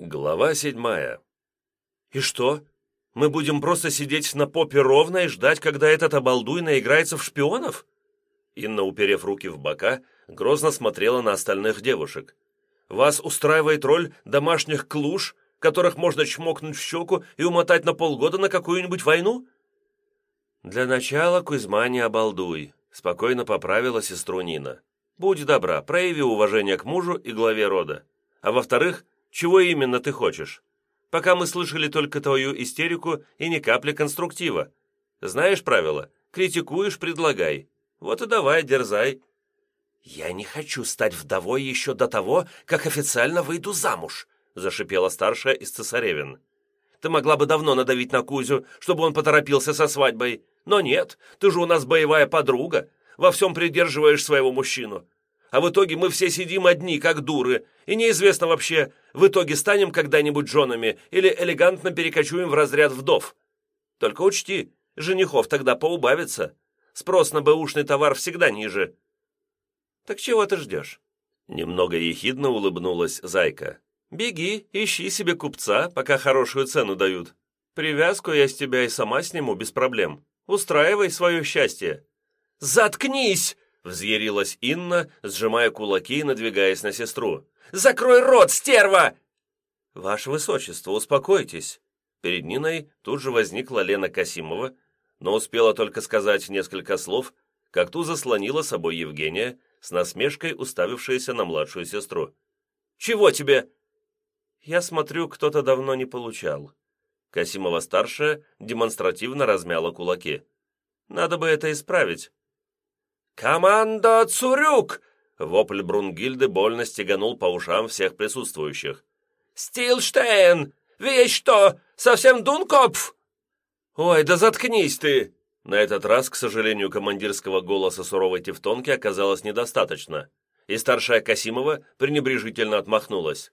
Глава седьмая. «И что? Мы будем просто сидеть на попе ровно и ждать, когда этот обалдуй наиграется в шпионов?» Инна, уперев руки в бока, грозно смотрела на остальных девушек. «Вас устраивает роль домашних клуш, которых можно чмокнуть в щеку и умотать на полгода на какую-нибудь войну?» «Для начала, Кузьма, не обалдуй», — спокойно поправила сестру Нина. «Будь добра, прояви уважение к мужу и главе рода. А во-вторых, чего именно ты хочешь? Пока мы слышали только твою истерику и ни капли конструктива. Знаешь правила? Критикуешь – предлагай. Вот и давай, дерзай». «Я не хочу стать вдовой еще до того, как официально выйду замуж», – зашипела старшая из цесаревин. «Ты могла бы давно надавить на Кузю, чтобы он поторопился со свадьбой. Но нет, ты же у нас боевая подруга, во всем придерживаешь своего мужчину а в итоге мы все сидим одни, как дуры, и неизвестно вообще, в итоге станем когда-нибудь женами или элегантно перекочуем в разряд вдов. Только учти, женихов тогда поубавится. Спрос на бэушный товар всегда ниже. Так чего ты ждешь? Немного ехидно улыбнулась Зайка. «Беги, ищи себе купца, пока хорошую цену дают. Привязку я с тебя и сама сниму без проблем. Устраивай свое счастье». «Заткнись!» Взъярилась Инна, сжимая кулаки и надвигаясь на сестру. «Закрой рот, стерва!» «Ваше высочество, успокойтесь!» Перед Ниной тут же возникла Лена Касимова, но успела только сказать несколько слов, как ту заслонила собой Евгения, с насмешкой уставившаяся на младшую сестру. «Чего тебе?» «Я смотрю, кто-то давно не получал». Касимова-старшая демонстративно размяла кулаки. «Надо бы это исправить. «Команда Цурюк!» Вопль Брунгильды больно стеганул по ушам всех присутствующих. «Стилштейн! Вещь что, совсем Дункопф?» «Ой, да заткнись ты!» На этот раз, к сожалению, командирского голоса суровой тевтонки оказалось недостаточно, и старшая Касимова пренебрежительно отмахнулась.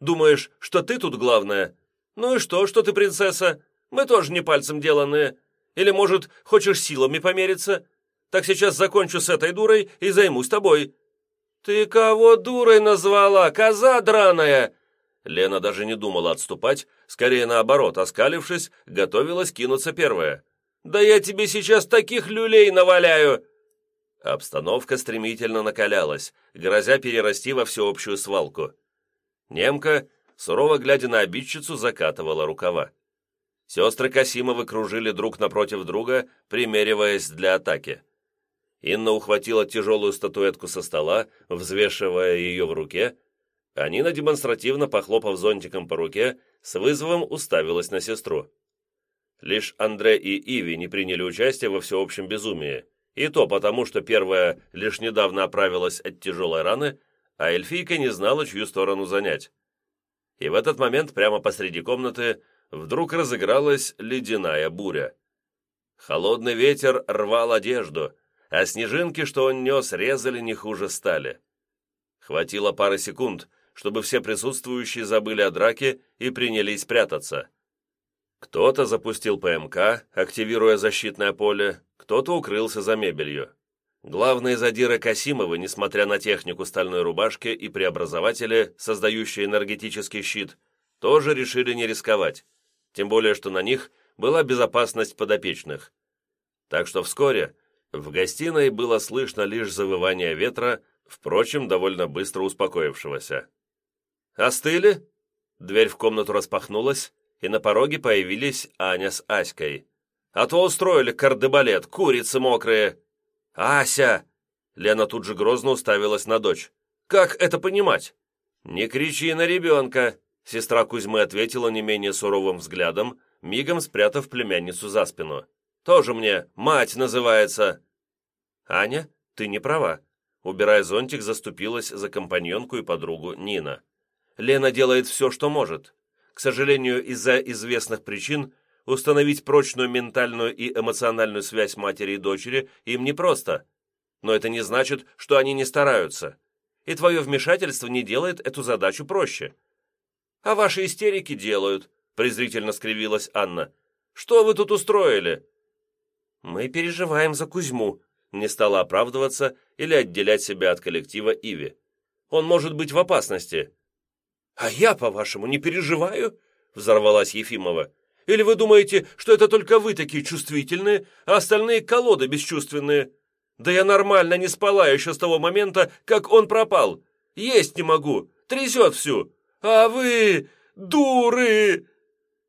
«Думаешь, что ты тут главная? Ну и что, что ты принцесса? Мы тоже не пальцем деланные. Или, может, хочешь силами помериться? Так сейчас закончу с этой дурой и займусь тобой». «Ты кого дурой назвала, коза драная?» Лена даже не думала отступать, скорее наоборот, оскалившись, готовилась кинуться первая. «Да я тебе сейчас таких люлей наваляю!» Обстановка стремительно накалялась, грозя перерасти во всеобщую свалку. Немка, сурово глядя на обидчицу, закатывала рукава. Сестры Касимовы кружили друг напротив друга, примериваясь для атаки. Инна ухватила тяжелую статуэтку со стола, взвешивая ее в руке, а Нина, демонстративно похлопав зонтиком по руке, с вызовом уставилась на сестру. Лишь Андре и Иви не приняли участие во всеобщем безумии, и то потому, что первая лишь недавно оправилась от тяжелой раны, а эльфийка не знала, чью сторону занять. И в этот момент прямо посреди комнаты вдруг разыгралась ледяная буря. Холодный ветер рвал одежду, а снежинки, что он нес, резали не хуже стали. Хватило пары секунд, чтобы все присутствующие забыли о драке и принялись прятаться. Кто-то запустил ПМК, активируя защитное поле, кто-то укрылся за мебелью. Главные задиры Касимовы, несмотря на технику стальной рубашки и преобразователи, создающие энергетический щит, тоже решили не рисковать, тем более что на них была безопасность подопечных. Так что вскоре в гостиной было слышно лишь завывание ветра, впрочем, довольно быстро успокоившегося. «Остыли?» Дверь в комнату распахнулась, и на пороге появились Аня с Аськой. «А то устроили кардебалет, курицы мокрые!» «Ася!» Лена тут же грозно уставилась на дочь. «Как это понимать?» «Не кричи на ребенка!» Сестра Кузьмы ответила не менее суровым взглядом, мигом спрятав племянницу за спину. «Тоже мне мать называется!» «Аня, ты не права». Убирая зонтик, заступилась за компаньонку и подругу Нина. «Лена делает все, что может. К сожалению, из-за известных причин установить прочную ментальную и эмоциональную связь матери и дочери им непросто. Но это не значит, что они не стараются. И твое вмешательство не делает эту задачу проще. «А ваши истерики делают», — презрительно скривилась Анна. «Что вы тут устроили?» «Мы переживаем за Кузьму», не стала оправдываться или отделять себя от коллектива Иви. «Он может быть в опасности». «А я, по-вашему, не переживаю?» — взорвалась Ефимова. «Или вы думаете, что это только вы такие чувствительные, а остальные колоды бесчувственные? Да я нормально не спала еще с того момента, как он пропал. Есть не могу, трясет всю. А вы, дуры!»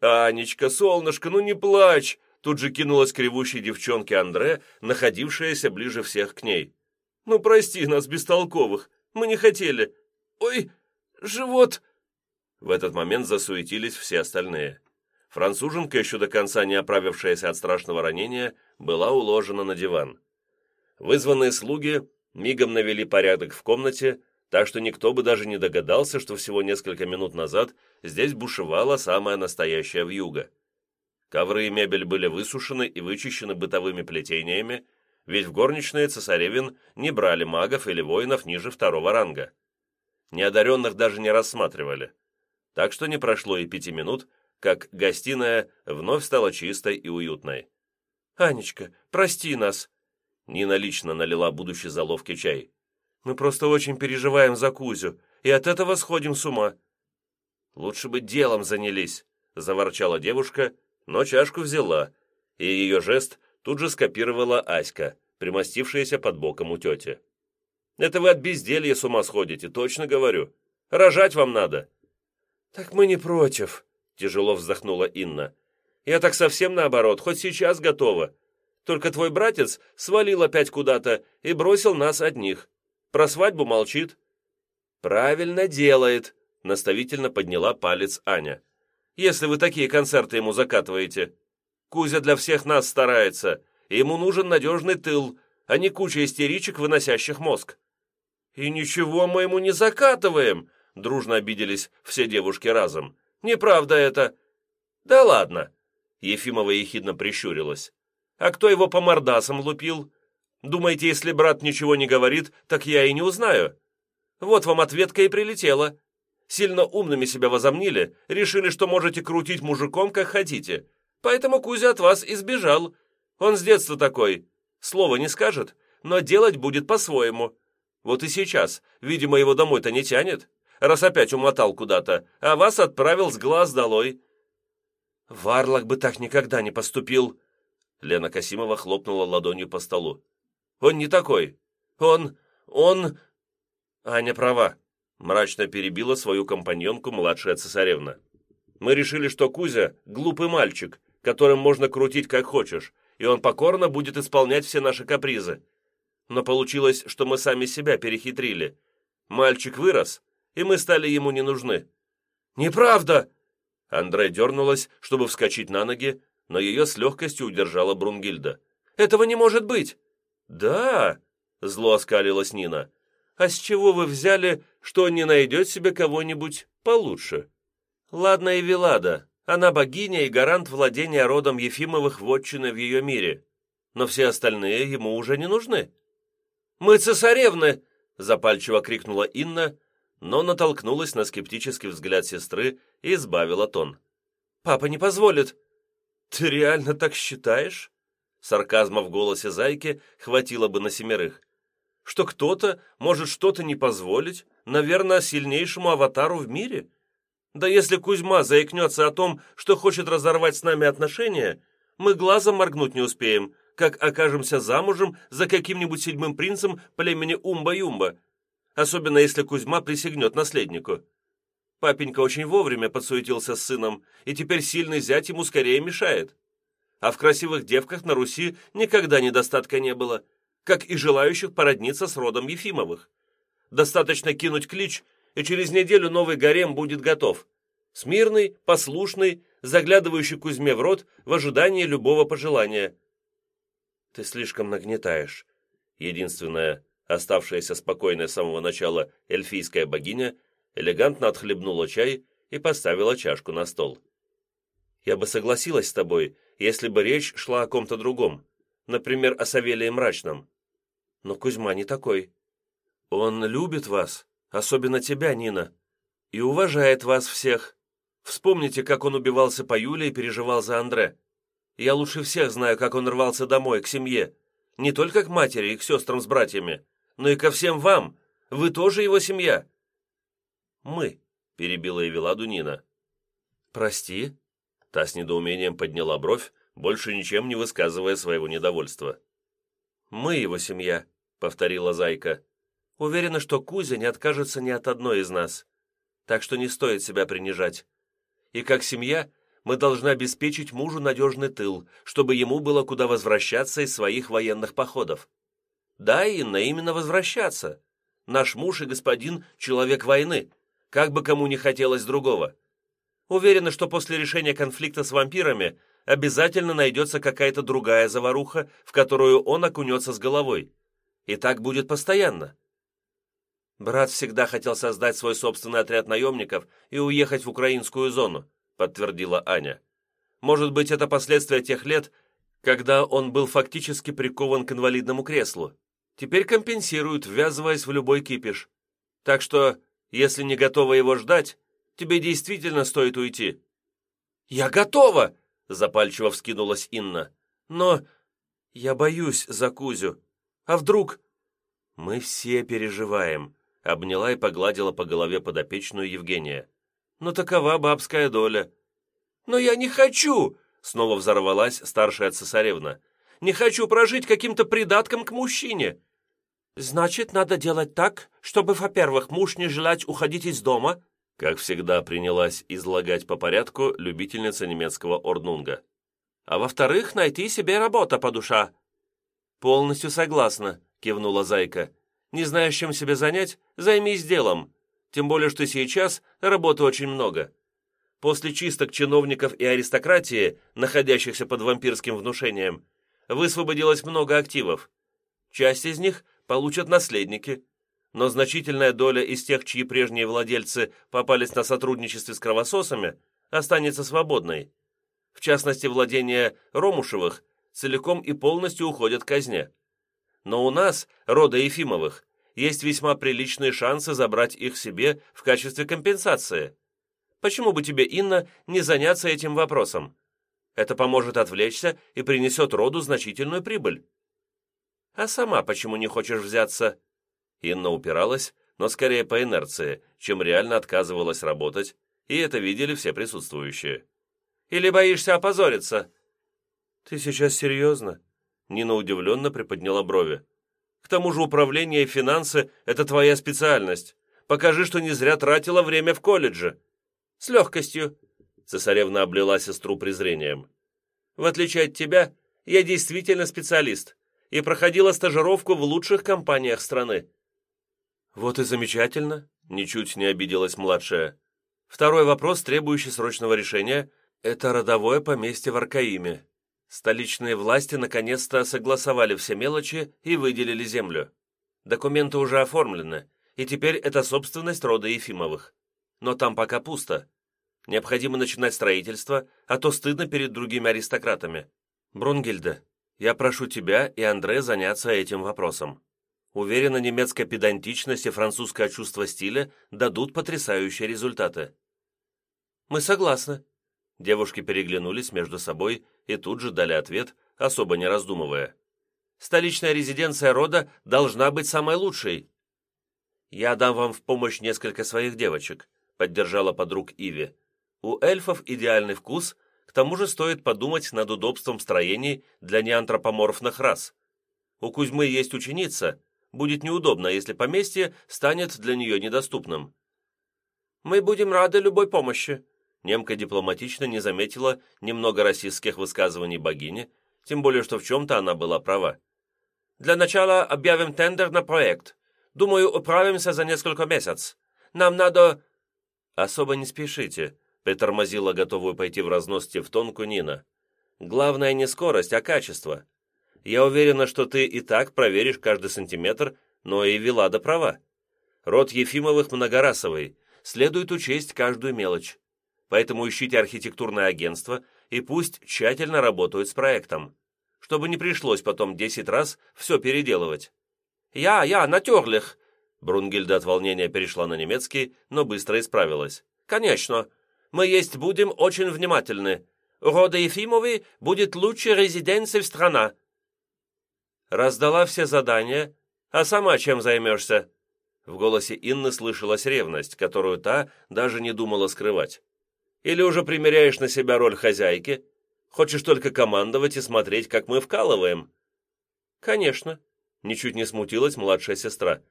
«Анечка, солнышко, ну не плачь!» Тут же кинулась к ревущей девчонке Андре, находившаяся ближе всех к ней. «Ну прости нас, бестолковых, мы не хотели. Ой, живот!» В этот момент засуетились все остальные. Француженка, еще до конца не оправившаяся от страшного ранения, была уложена на диван. Вызванные слуги мигом навели порядок в комнате, так что никто бы даже не догадался, что всего несколько минут назад здесь бушевала самая настоящая вьюга. Ковры и мебель были высушены и вычищены бытовыми плетениями, ведь в горничные цесаревин не брали магов или воинов ниже второго ранга. Неодаренных даже не рассматривали. Так что не прошло и пяти минут, как гостиная вновь стала чистой и уютной. «Анечка, прости нас!» Нина лично налила будущей заловке чай. «Мы просто очень переживаем за Кузю, и от этого сходим с ума». «Лучше бы делом занялись», — заворчала девушка, но чашку взяла, и ее жест тут же скопировала Аська, примостившаяся под боком у тети. «Это вы от безделья с ума сходите, точно говорю. Рожать вам надо». «Так мы не против», — тяжело вздохнула Инна. «Я так совсем наоборот, хоть сейчас готова. Только твой братец свалил опять куда-то и бросил нас одних. Про свадьбу молчит». «Правильно делает», — наставительно подняла палец Аня. «Если вы такие концерты ему закатываете. Кузя для всех нас старается, и ему нужен надежный тыл, а не куча истеричек, выносящих мозг». «И ничего мы ему не закатываем», — дружно обиделись все девушки разом. «Неправда это». «Да ладно», — Ефимова ехидно прищурилась. «А кто его по мордасам лупил? Думаете, если брат ничего не говорит, так я и не узнаю? Вот вам ответка и прилетела. Сильно умными себя возомнили, решили, что можете крутить мужиком, как хотите. Поэтому Кузя от вас избежал. Он с детства такой. Слова не скажет, но делать будет по-своему. Вот и сейчас, видимо, его домой-то не тянет, раз опять умотал куда-то, а вас отправил с глаз долой». «Варлок бы так никогда не поступил!» Лена Касимова хлопнула ладонью по столу. «Он не такой. Он... он...» «Аня права», — мрачно перебила свою компаньонку младшая цесаревна. «Мы решили, что Кузя — глупый мальчик, которым можно крутить как хочешь, и он покорно будет исполнять все наши капризы. Но получилось, что мы сами себя перехитрили. Мальчик вырос, и мы стали ему не нужны». «Неправда!» Андре дернулась, чтобы вскочить на ноги, но ее с легкостью удержала Брунгильда. «Этого не может быть!» «Да!» — зло оскалилась Нина. «А с чего вы взяли, что он не найдет себе кого-нибудь получше?» «Ладно, и Вилада, она богиня и гарант владения родом Ефимовых вотчины в ее мире. Но все остальные ему уже не нужны. «Мы цесаревны!» — запальчиво крикнула Инна, но натолкнулась на скептический взгляд сестры и избавила тон. «Папа не позволит». «Ты реально так считаешь?» Сарказма в голосе зайки хватило бы на семерых. «Что кто-то может что-то не позволить, наверное, сильнейшему аватару в мире?» Да если Кузьма заикнется о том, что хочет разорвать с нами отношения, мы глазом моргнуть не успеем, как окажемся замужем за каким-нибудь седьмым принцем племени Умба-Юмба, особенно если Кузьма присягнет наследнику. Папенька очень вовремя подсуетился с сыном, и теперь сильный зять ему скорее мешает. А в красивых девках на Руси никогда недостатка не было, как и желающих породниться с родом Ефимовых. Достаточно кинуть клич – и через неделю новый гарем будет готов. Смирный, послушный, заглядывающий Кузьме в рот в ожидании любого пожелания. Ты слишком нагнетаешь. Единственная, оставшаяся спокойной с самого начала эльфийская богиня, элегантно отхлебнула чай и поставила чашку на стол. Я бы согласилась с тобой, если бы речь шла о ком-то другом, например, о Савелии Мрачном. Но Кузьма не такой. Он любит вас, особенно тебя, Нина, и уважает вас всех. Вспомните, как он убивался по Юле и переживал за Андре. Я лучше всех знаю, как он рвался домой, к семье. Не только к матери и к сестрам с братьями, но и ко всем вам. Вы тоже его семья». «Мы», — перебила Эвеладу Нина. «Прости?» Та с недоумением подняла бровь, больше ничем не высказывая своего недовольства. «Мы его семья», — повторила Зайка. «Уверена, что Кузя не откажется ни от одной из нас. Так что не стоит себя принижать. И как семья мы должны обеспечить мужу надежный тыл, чтобы ему было куда возвращаться из своих военных походов. Да, Инна, именно возвращаться. Наш муж и господин — человек войны, как бы кому не хотелось другого. Уверена, что после решения конфликта с вампирами обязательно найдется какая-то другая заваруха, в которую он окунется с головой. И так будет постоянно. Брат всегда хотел создать свой собственный отряд наемников и уехать в украинскую зону, подтвердила Аня. Может быть, это последствия тех лет, когда он был фактически прикован к инвалидному креслу. Теперь компенсируют, ввязываясь в любой кипиш. Так что, если не готова его ждать, Тебе действительно стоит уйти». «Я готова!» — запальчиво вскинулась Инна. «Но я боюсь за Кузю. А вдруг...» «Мы все переживаем», — обняла и погладила по голове подопечную Евгения. «Но такова бабская доля». «Но я не хочу!» — снова взорвалась старшая цесаревна. «Не хочу прожить каким-то придатком к мужчине!» «Значит, надо делать так, чтобы, во-первых, муж не желать уходить из дома, как всегда принялась излагать по порядку любительница немецкого орднунга. «А во-вторых, найти себе работа по душа». «Полностью согласна», — кивнула Зайка. «Не знаешь, чем себе занять? Займись делом. Тем более, что сейчас работы очень много. После чисток чиновников и аристократии, находящихся под вампирским внушением, высвободилось много активов. Часть из них получат наследники, но значительная доля из тех, чьи прежние владельцы попались на сотрудничестве с кровососами, останется свободной. В частности, владения Ромушевых целиком и полностью уходят казне. Но у нас, рода Ефимовых, есть весьма приличные шансы забрать их себе в качестве компенсации. Почему бы тебе, Инна, не заняться этим вопросом? Это поможет отвлечься и принесет роду значительную прибыль. А сама почему не хочешь взяться?» Инна упиралась, но скорее по инерции, чем реально отказывалась работать, и это видели все присутствующие. «Или боишься опозориться?» «Ты сейчас серьезно?» Нина удивленно приподняла брови. «К тому же управление и финансы — это твоя специальность. Покажи, что не зря тратила время в колледже». «С легкостью», — цесаревна облила сестру презрением. «В отличие от тебя, я действительно специалист и проходила стажировку в лучших компаниях страны. «Вот и замечательно», — ничуть не обиделась младшая. «Второй вопрос, требующий срочного решения, это родовое поместье в Аркаиме. Столичные власти наконец-то согласовали все мелочи и выделили землю. Документы уже оформлены, и теперь это собственность рода Ефимовых. Но там пока пусто. Необходимо начинать строительство, а то стыдно перед другими аристократами. Брунгильда, я прошу тебя и Андре заняться этим вопросом. Уверена, немецкая педантичность и французское чувство стиля дадут потрясающие результаты. Мы согласны. Девушки переглянулись между собой и тут же дали ответ, особо не раздумывая. Столичная резиденция рода должна быть самой лучшей. Я дам вам в помощь несколько своих девочек, поддержала подруг Иви. У эльфов идеальный вкус, к тому же стоит подумать над удобством строений для неантропоморфных рас. У Кузьмы есть ученица, Будет неудобно, если поместье станет для нее недоступным. «Мы будем рады любой помощи», немка дипломатично не заметила немного расистских высказываний богини, тем более что в чем-то она была права. «Для начала объявим тендер на проект. Думаю, управимся за несколько месяцев. Нам надо...» «Особо не спешите», — притормозила готовую пойти в разнос Тевтонку Нина. «Главное не скорость, а качество. Я уверена, что ты и так проверишь каждый сантиметр, но и Вилада права. Род Ефимовых многорасовый, следует учесть каждую мелочь. Поэтому ищите архитектурное агентство и пусть тщательно работают с проектом, чтобы не пришлось потом десять раз все переделывать. «Я, я, натерлих!» Брунгильда от волнения перешла на немецкий, но быстро исправилась. «Конечно. Мы есть будем очень внимательны. Рода Ефимовой будет лучшей резиденцией в страна. Раздала все задания, а сама чем займешься?» В голосе Инны слышалась ревность, которую та даже не думала скрывать. «Или уже примеряешь на себя роль хозяйки? Хочешь только командовать и смотреть, как мы вкалываем?» «Конечно», — ничуть не смутилась младшая сестра.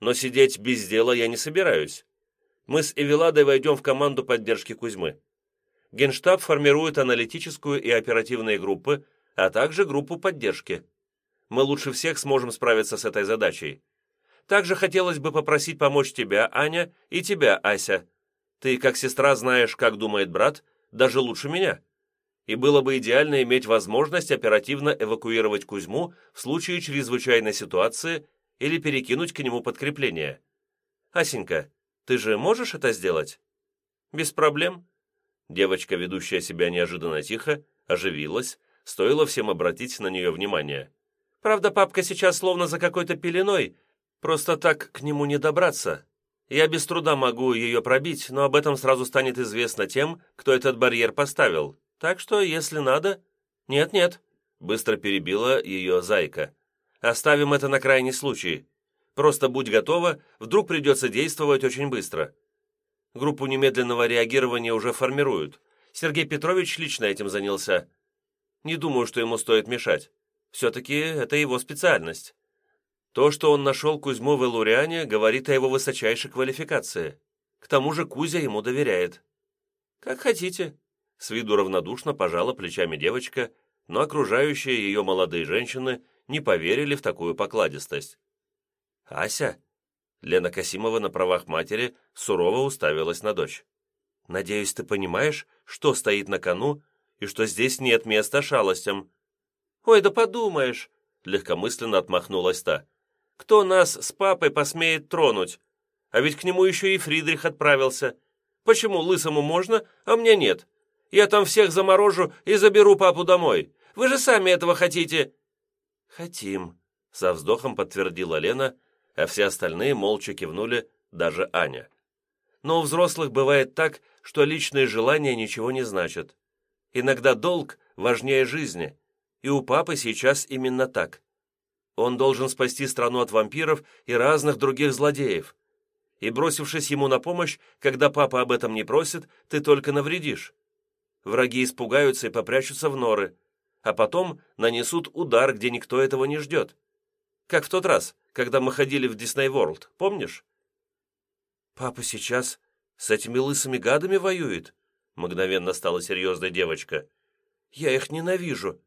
«Но сидеть без дела я не собираюсь. Мы с Эвеладой войдем в команду поддержки Кузьмы. Генштаб формирует аналитическую и оперативные группы, а также группу поддержки. Мы лучше всех сможем справиться с этой задачей. Также хотелось бы попросить помочь тебя, Аня, и тебя, Ася. Ты, как сестра, знаешь, как думает брат, даже лучше меня. И было бы идеально иметь возможность оперативно эвакуировать Кузьму в случае чрезвычайной ситуации или перекинуть к нему подкрепление. Асенька, ты же можешь это сделать? Без проблем. Девочка, ведущая себя неожиданно тихо, оживилась, стоило всем обратить на нее внимание. Правда, папка сейчас словно за какой-то пеленой, Просто так к нему не добраться. Я без труда могу ее пробить, но об этом сразу станет известно тем, кто этот барьер поставил. Так что, если надо... Нет-нет, быстро перебила ее зайка. Оставим это на крайний случай. Просто будь готова, вдруг придется действовать очень быстро. Группу немедленного реагирования уже формируют. Сергей Петрович лично этим занялся. Не думаю, что ему стоит мешать. Все-таки это его специальность. То, что он нашел Кузьму в Элуриане, говорит о его высочайшей квалификации. К тому же Кузя ему доверяет. «Как хотите», — с виду равнодушно пожала плечами девочка, но окружающие ее молодые женщины не поверили в такую покладистость. «Ася?» Лена Касимова на правах матери сурово уставилась на дочь. «Надеюсь, ты понимаешь, что стоит на кону и что здесь нет места шалостям?» «Ой, да подумаешь!» — легкомысленно отмахнулась та. Кто нас с папой посмеет тронуть? А ведь к нему еще и Фридрих отправился. Почему лысому можно, а мне нет? Я там всех заморожу и заберу папу домой. Вы же сами этого хотите!» «Хотим», — со вздохом подтвердила Лена, а все остальные молча кивнули, даже Аня. «Но у взрослых бывает так, что личные желания ничего не значат. Иногда долг важнее жизни, и у папы сейчас именно так. Он должен спасти страну от вампиров и разных других злодеев. И бросившись ему на помощь, когда папа об этом не просит, ты только навредишь. Враги испугаются и попрячутся в норы, а потом нанесут удар, где никто этого не ждет. Как в тот раз, когда мы ходили в Дисней Ворлд, помнишь? «Папа сейчас с этими лысыми гадами воюет?» Мгновенно стала серьезной девочка. «Я их ненавижу».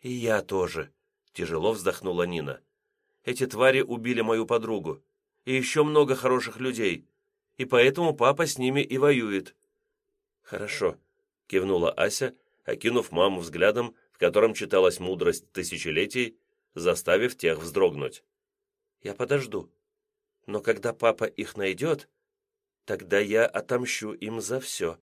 «И я тоже», Тяжело вздохнула Нина. «Эти твари убили мою подругу. И еще много хороших людей. И поэтому папа с ними и воюет». «Хорошо», — кивнула Ася, окинув маму взглядом, в котором читалась мудрость тысячелетий, заставив тех вздрогнуть. «Я подожду. Но когда папа их найдет, тогда я отомщу им за все».